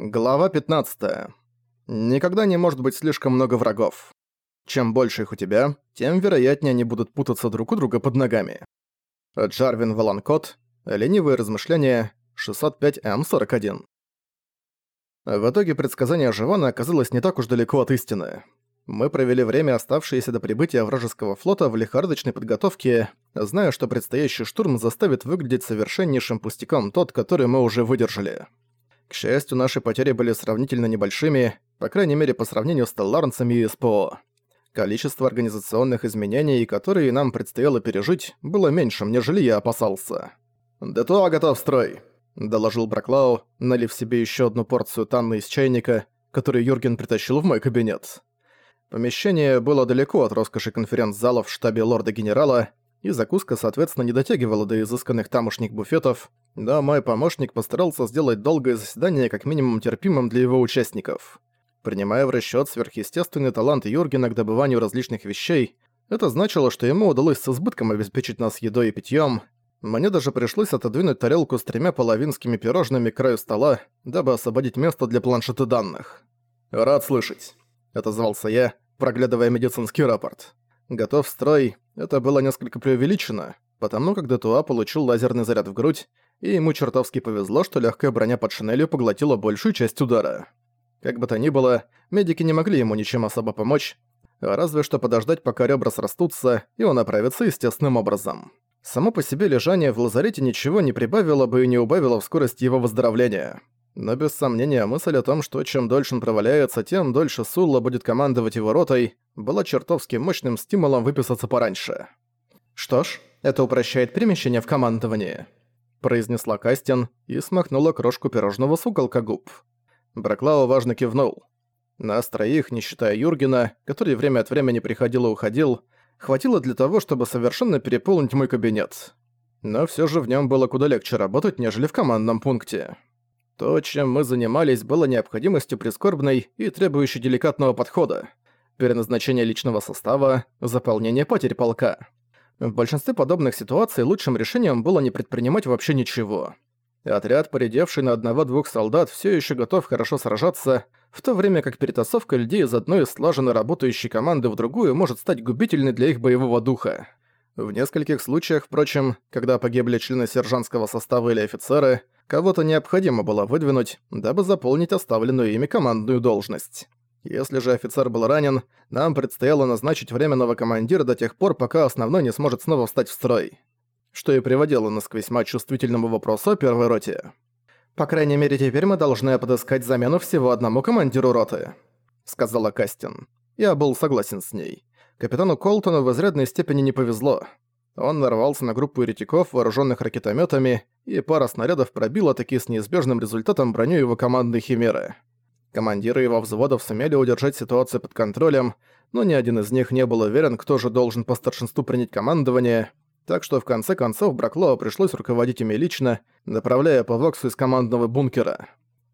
Глава 15. Никогда не может быть слишком много врагов. Чем больше их у тебя, тем вероятнее они будут путаться друг у друга под ногами. Джарвин Валанкот. Ленивые размышления. 605М41. В итоге предсказание Живана оказалось не так уж далеко от истины. Мы провели время, оставшееся до прибытия вражеского флота, в лихорадочной подготовке, зная, что предстоящий штурм заставит выглядеть совершеннейшим пустяком тот, который мы уже выдержали. К счастью, наши потери были сравнительно небольшими, по крайней мере по сравнению с Телларнцами и СПО. Количество организационных изменений, которые нам предстояло пережить, было меньшим, нежели я опасался. «ДТО готов строй», — доложил Браклау, налив себе еще одну порцию танны из чайника, который Юрген притащил в мой кабинет. Помещение было далеко от роскоши конференц-зала в штабе лорда-генерала, и закуска, соответственно, не дотягивала до изысканных тамошних буфетов, но мой помощник постарался сделать долгое заседание как минимум терпимым для его участников. Принимая в расчёт сверхъестественный талант Юргена к добыванию различных вещей, это значило, что ему удалось с избытком обеспечить нас едой и питьём. Мне даже пришлось отодвинуть тарелку с тремя половинскими пирожными к краю стола, дабы освободить место для планшета данных. «Рад слышать», — отозвался я, проглядывая медицинский рапорт. «Готов строй» — это было несколько преувеличено, потому как Детуа получил лазерный заряд в грудь, и ему чертовски повезло, что легкая броня под шинелью поглотила большую часть удара. Как бы то ни было, медики не могли ему ничем особо помочь, разве что подождать, пока ребра срастутся, и он оправится естественным образом. Само по себе лежание в лазарете ничего не прибавило бы и не убавило в скорости его выздоровления. Но без сомнения мысль о том, что чем дольше он проваляется, тем дольше Сулла будет командовать его ротой, была чертовски мощным стимулом выписаться пораньше. «Что ж, это упрощает перемещение в командовании», произнесла Кастин и смахнула крошку пирожного с уголка губ. Браклау важно кивнул. Нас троих, не считая Юргена, который время от времени приходил и уходил, хватило для того, чтобы совершенно переполнить мой кабинет. Но всё же в нём было куда легче работать, нежели в командном пункте. То, чем мы занимались, было необходимостью прискорбной и требующей деликатного подхода. Переназначение личного состава, заполнение потерь полка. В большинстве подобных ситуаций лучшим решением было не предпринимать вообще ничего. Отряд, поредевший на одного-двух солдат, все еще готов хорошо сражаться, в то время как перетасовка людей из одной слаженно работающей команды в другую может стать губительной для их боевого духа. В нескольких случаях, впрочем, когда погибли члены сержантского состава или офицеры, кого-то необходимо было выдвинуть, дабы заполнить оставленную ими командную должность. Если же офицер был ранен, нам предстояло назначить временного командира до тех пор, пока основной не сможет снова встать в строй что и приводило нас к весьма чувствительному вопросу о первой роте. «По крайней мере, теперь мы должны подыскать замену всего одному командиру роты», — сказала Кастин. Я был согласен с ней. Капитану Колтону в изрядной степени не повезло. Он нарвался на группу еретиков, вооруженных ракетометами, и пара снарядов пробила таки с неизбежным результатом броню его командной химеры. Командиры его взводов сумели удержать ситуацию под контролем, но ни один из них не был уверен, кто же должен по старшинству принять командование, так что в конце концов Браклоу пришлось руководить ими лично, направляя по Воксу из командного бункера.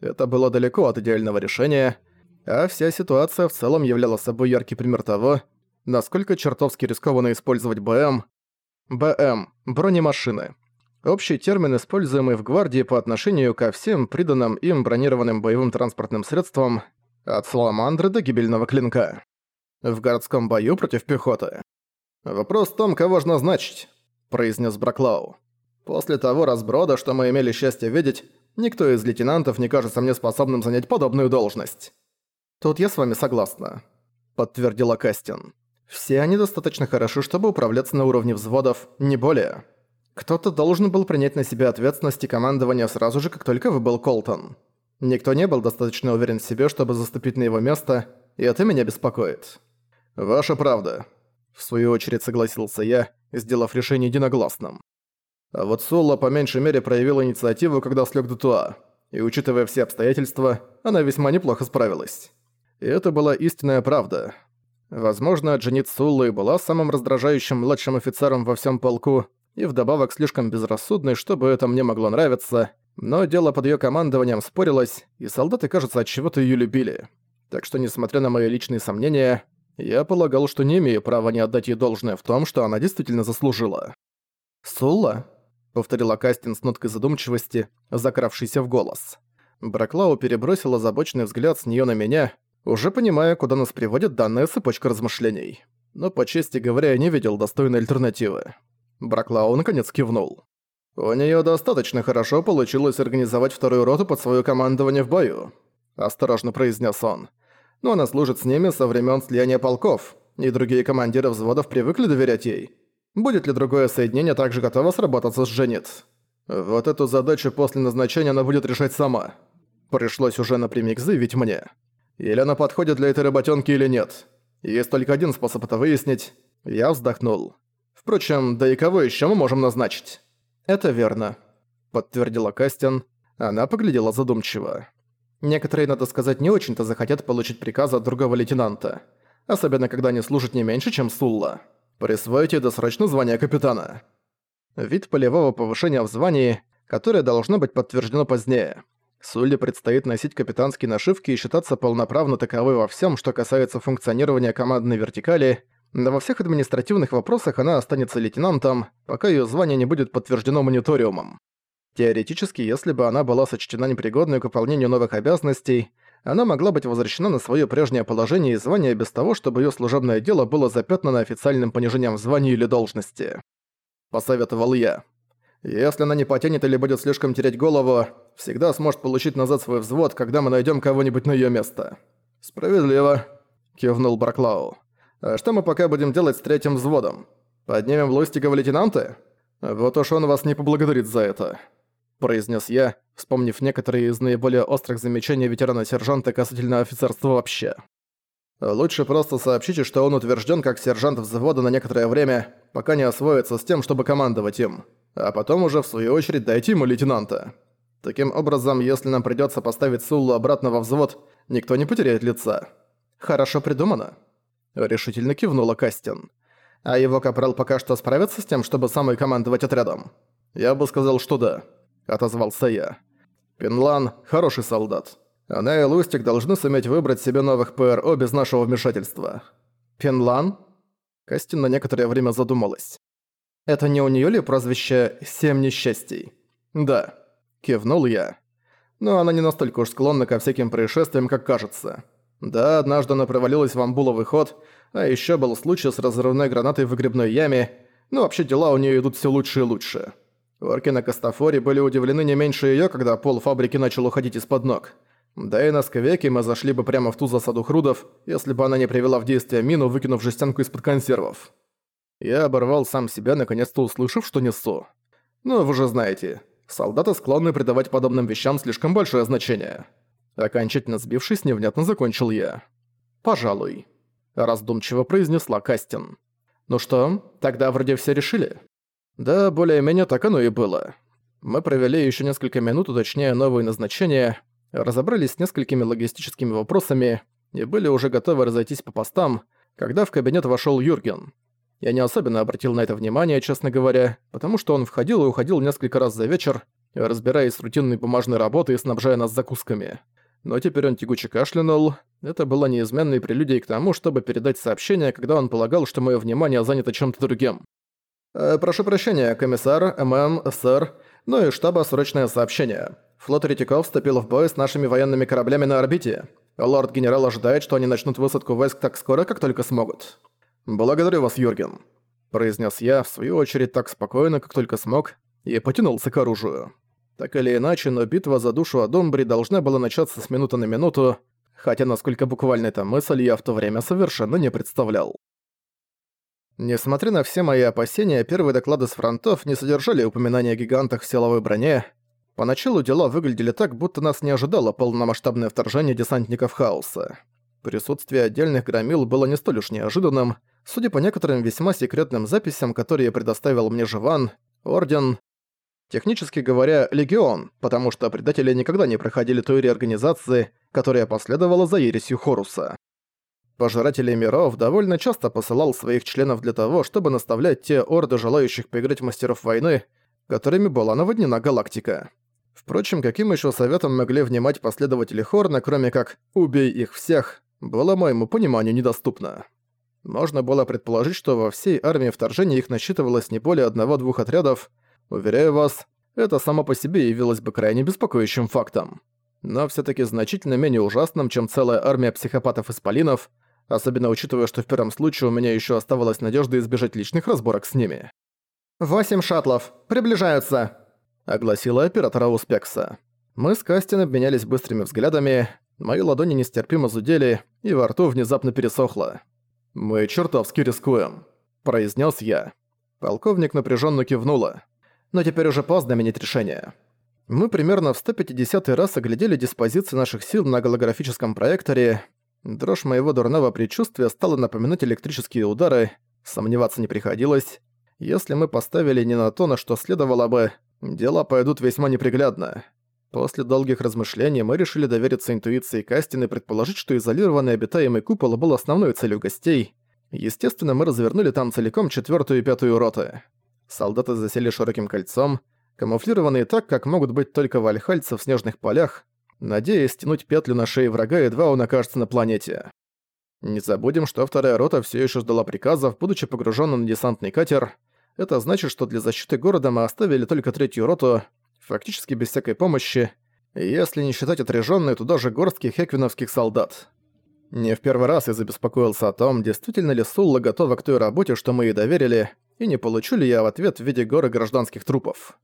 Это было далеко от идеального решения, а вся ситуация в целом являла собой яркий пример того, насколько чертовски рискованно использовать БМ. БМ – бронемашины. Общий термин, используемый в гвардии по отношению ко всем приданным им бронированным боевым транспортным средствам, от саламандры до гибельного клинка. В городском бою против пехоты. Вопрос в том, кого же назначить произнес Браклау. «После того разброда, что мы имели счастье видеть, никто из лейтенантов не кажется мне способным занять подобную должность». «Тут я с вами согласна», — подтвердила Кастин. «Все они достаточно хороши, чтобы управляться на уровне взводов, не более. Кто-то должен был принять на себя ответственность и командование сразу же, как только выбыл Колтон. Никто не был достаточно уверен в себе, чтобы заступить на его место, и это меня беспокоит». «Ваша правда», — в свою очередь согласился я, сделав решение единогласным. А вот Соло по меньшей мере проявила инициативу, когда слег Дутуа, и учитывая все обстоятельства, она весьма неплохо справилась. И это была истинная правда. Возможно, Джанит Сулла была самым раздражающим младшим офицером во всем полку, и вдобавок слишком безрассудной, чтобы это мне могло нравиться, но дело под ее командованием спорилось, и солдаты, кажется, от чего-то ее любили. Так что, несмотря на мои личные сомнения, я полагал, что не имею права не отдать ей должное в том, что она действительно заслужила. «Сулла?» — повторила Кастин с ноткой задумчивости, закравшейся в голос. Браклау перебросила забочный взгляд с неё на меня, уже понимая, куда нас приводит данная цепочка размышлений. Но, по чести говоря, я не видел достойной альтернативы. Браклау наконец кивнул. «У неё достаточно хорошо получилось организовать вторую роту под своё командование в бою», – осторожно произнес он. «Но она служит с ними со времён слияния полков, и другие командиры взводов привыкли доверять ей. Будет ли другое соединение также готово сработаться с Женит? Вот эту задачу после назначения она будет решать сама. Пришлось уже напрямик заявить мне. Или она подходит для этой работенки или нет. Есть только один способ это выяснить. Я вздохнул. Впрочем, да и кого еще мы можем назначить? Это верно, подтвердила Кастин. Она поглядела задумчиво. Некоторые, надо сказать, не очень-то захотят получить приказ от другого лейтенанта. Особенно, когда они служат не меньше, чем Сулла. Присвоите досрочно звание капитана. Вид полевого повышения в звании, которое должно быть подтверждено позднее. Сулли предстоит носить капитанские нашивки и считаться полноправно таковой во всем, что касается функционирования командной вертикали, но во всех административных вопросах она останется лейтенантом, пока ее звание не будет подтверждено мониториумом. Теоретически, если бы она была сочтена непригодной к выполнению новых обязанностей, она могла быть возвращена на свое прежнее положение и звание без того, чтобы ее служебное дело было запятнано официальным понижением в звании или должности. Посоветовал я. Если она не потянет или будет слишком терять голову, всегда сможет получить назад свой взвод, когда мы найдем кого-нибудь на ее место. Справедливо, кивнул Браклау. А что мы пока будем делать с третьим взводом? Поднимем Лустика в лейтенанты? Вот уж он вас не поблагодарит за это, произнес я, вспомнив некоторые из наиболее острых замечаний ветерана-сержанта касательно офицерства вообще. Лучше просто сообщите, что он утвержден как сержант взвода на некоторое время, пока не освоится с тем, чтобы командовать им а потом уже в свою очередь дайте ему лейтенанта. Таким образом, если нам придётся поставить Суллу обратно во взвод, никто не потеряет лица. Хорошо придумано. Решительно кивнула Кастин. А его капрал пока что справится с тем, чтобы самой командовать отрядом? Я бы сказал, что да, отозвался я. Пинлан – хороший солдат. Она и Лустик должны суметь выбрать себе новых ПРО без нашего вмешательства. Пинлан? Кастин на некоторое время задумалась. Это не у неё ли прозвище «Семь несчастий»? Да. Кивнул я. Но она не настолько уж склонна ко всяким происшествиям, как кажется. Да, однажды она провалилась в амбуловый ход, а ещё был случай с разрывной гранатой в выгребной яме, но вообще дела у неё идут всё лучше и лучше. Орки на Кастафоре были удивлены не меньше её, когда пол фабрики начал уходить из-под ног. Да и на Сквеке мы зашли бы прямо в ту засаду Хрудов, если бы она не привела в действие мину, выкинув жестянку из-под консервов. Я оборвал сам себя, наконец-то услышав, что несу. Ну, вы же знаете, солдаты склонны придавать подобным вещам слишком большое значение. Окончательно сбившись, невнятно закончил я. «Пожалуй», – раздумчиво произнесла Кастин. «Ну что, тогда вроде все решили?» «Да, более-менее так оно и было. Мы провели еще несколько минут, уточняя новые назначения, разобрались с несколькими логистическими вопросами и были уже готовы разойтись по постам, когда в кабинет вошел Юрген. Я не особенно обратил на это внимание, честно говоря, потому что он входил и уходил несколько раз за вечер, разбираясь с рутинной бумажной работой и снабжая нас закусками. Но теперь он тягуче кашлянул. Это было неизменной прелюдией к тому, чтобы передать сообщение, когда он полагал, что мое внимание занято чем-то другим. «Э, «Прошу прощения, комиссар, ММ, сэр, ну и штаба срочное сообщение. Флот Ретиков вступил в бой с нашими военными кораблями на орбите. Лорд-генерал ожидает, что они начнут высадку войск так скоро, как только смогут. «Благодарю вас, Юрген», – произнес я, в свою очередь, так спокойно, как только смог, и потянулся к оружию. Так или иначе, но битва за душу Адомбри должна была начаться с минуты на минуту, хотя насколько буквально эта мысль я в то время совершенно не представлял. Несмотря на все мои опасения, первые доклады с фронтов не содержали упоминания о гигантах в силовой броне. Поначалу дела выглядели так, будто нас не ожидало полномасштабное вторжение десантников хаоса. Присутствие отдельных громил было не столь уж неожиданным, судя по некоторым весьма секретным записям, которые предоставил мне Живан, Орден, технически говоря, Легион, потому что предатели никогда не проходили той реорганизации, которая последовала за ересью Хоруса. Пожиратели миров довольно часто посылал своих членов для того, чтобы наставлять те орды желающих поиграть мастеров войны, которыми была наводнена галактика. Впрочем, каким еще советом могли внимать последователи Хорна, кроме как «убей их всех», было моему пониманию недоступно. Можно было предположить, что во всей армии вторжения их насчитывалось не более одного-двух отрядов. Уверяю вас, это само по себе явилось бы крайне беспокоящим фактом. но все таки значительно менее ужасным, чем целая армия психопатов-исполинов, особенно учитывая, что в первом случае у меня еще оставалась надежда избежать личных разборок с ними. «Восемь шаттлов! Приближаются!» — огласила оператора Успекса. Мы с Кастин обменялись быстрыми взглядами, мои ладони нестерпимо зудели, и во рту внезапно пересохло. «Мы чертовски рискуем», — произнес я. Полковник напряженно кивнула. «Но теперь уже поздно менять решение. Мы примерно в 150 раз оглядели диспозиции наших сил на голографическом проекторе. Дрожь моего дурного предчувствия стала напоминать электрические удары. Сомневаться не приходилось. Если мы поставили не на то, на что следовало бы, дела пойдут весьма неприглядно. После долгих размышлений мы решили довериться интуиции Кастин и предположить, что изолированный обитаемый купол был основной целью гостей. Естественно, мы развернули там целиком четвертую и пятую роты. Солдаты засели широким кольцом, камуфлированные так, как могут быть только вальхальцы в снежных полях, надеясь стянуть петлю на шее врага, едва он окажется на планете. Не забудем, что вторая рота все еще ждала приказов, будучи погруженным на десантный катер. Это значит, что для защиты города мы оставили только третью роту, фактически без всякой помощи, если не считать отряжённые туда же горстки хеквиновских солдат. Не в первый раз я забеспокоился о том, действительно ли Сулла готова к той работе, что мы ей доверили, и не получу ли я в ответ в виде горы гражданских трупов.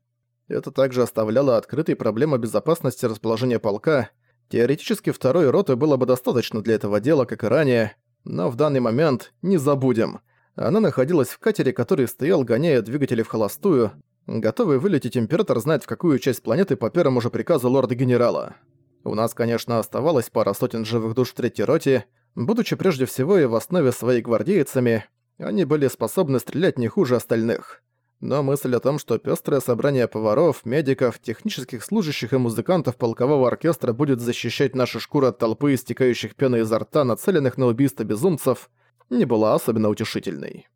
Это также оставляло открытой проблему безопасности расположения полка. Теоретически второй роты было бы достаточно для этого дела, как и ранее, но в данный момент не забудем. Она находилась в катере, который стоял, гоняя двигатели в холостую, готовый вылететь император знает в какую часть планеты по первому же приказу лорда-генерала. У нас, конечно, оставалось пара сотен живых душ в третьей роте, будучи прежде всего и в основе своей гвардейцами, они были способны стрелять не хуже остальных но мысль о том, что пестрое собрание поваров, медиков, технических служащих и музыкантов полкового оркестра будет защищать наши шкуры от толпы истекающих пены изо рта, нацеленных на убийство безумцев, не была особенно утешительной.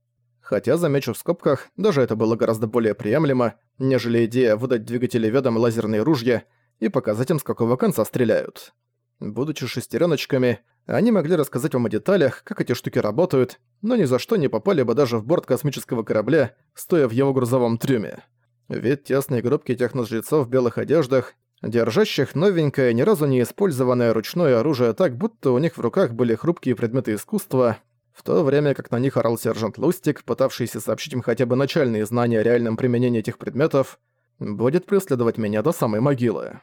Хотя, замечу в скобках, даже это было гораздо более приемлемо, нежели идея выдать двигатели ведом лазерные ружья и показать им, с какого конца стреляют. Будучи шестереночками, они могли рассказать вам о деталях, как эти штуки работают, но ни за что не попали бы даже в борт космического корабля, стоя в его грузовом трюме. Ведь тесные группки техножрецов в белых одеждах, держащих новенькое, ни разу не использованное ручное оружие так, будто у них в руках были хрупкие предметы искусства, в то время как на них орал сержант Лустик, пытавшийся сообщить им хотя бы начальные знания о реальном применении этих предметов, будет преследовать меня до самой могилы.